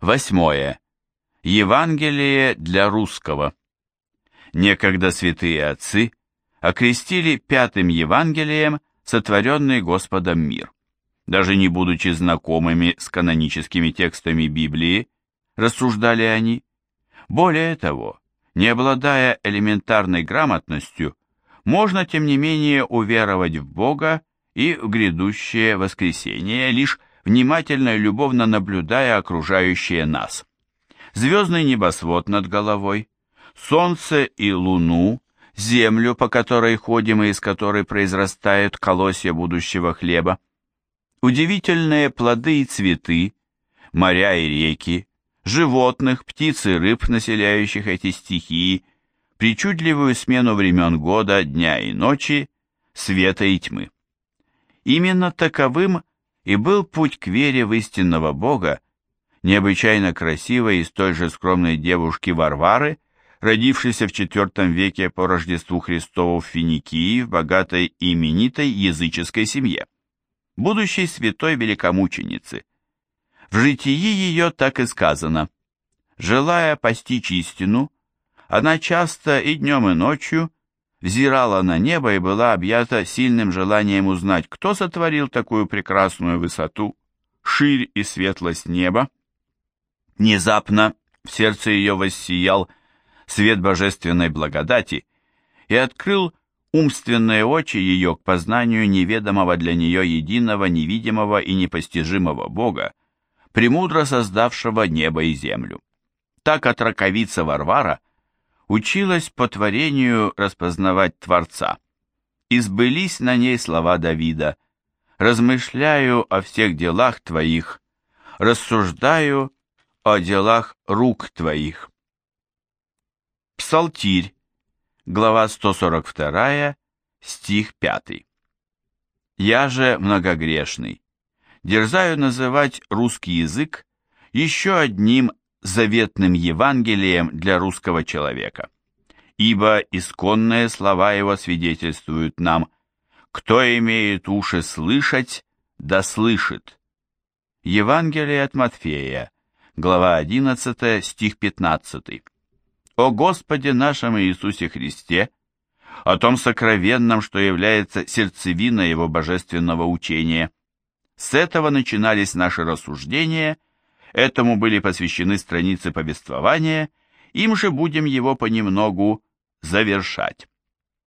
Восьмое. Евангелие для русского. Некогда святые отцы окрестили пятым Евангелием сотворенный Господом мир. Даже не будучи знакомыми с каноническими текстами Библии, рассуждали они. Более того, не обладая элементарной грамотностью, можно, тем не менее, уверовать в Бога и в грядущее воскресение, лишь внимательно и любовно наблюдая окружающее нас. Звездный небосвод над головой, солнце и луну, землю, по которой ходим и из которой произрастают колосья будущего хлеба, удивительные плоды и цветы, моря и реки, животных, птиц и рыб, населяющих эти стихии, причудливую смену времен года, дня и ночи, света и тьмы. Именно таковым и был путь к вере в истинного Бога, необычайно красивой и столь же скромной девушки Варвары, родившейся в IV веке по Рождеству Христову в Финикии в богатой и именитой языческой семье, будущей святой великомученицы. В житии ее так и сказано. Желая постичь истину, она часто и днем, и ночью взирала на небо и была объята сильным желанием узнать, кто сотворил такую прекрасную высоту, ширь и светлость неба. Внезапно в сердце ее воссиял свет божественной благодати и открыл умственные очи ее к познанию неведомого для нее единого, невидимого и непостижимого Бога, премудро создавшего небо и землю. Так отраковица Варвара училась по творению распознавать Творца. Избылись на ней слова Давида «Размышляю о всех делах Твоих, рассуждаю о делах рук Твоих». Псалтирь, глава 142, стих 5. «Я же многогрешный, дерзаю называть русский язык еще одним заветным Евангелием для русского человека. Ибо исконные слова его свидетельствуют нам, кто имеет уши слышать, да слышит. Евангелие от Матфея, глава 11, стих 15. О Господе нашем Иисусе Христе, о том сокровенном, что является сердцевиной его божественного учения. С этого начинались наши рассуждения – Этому были посвящены страницы повествования, им же будем его понемногу завершать.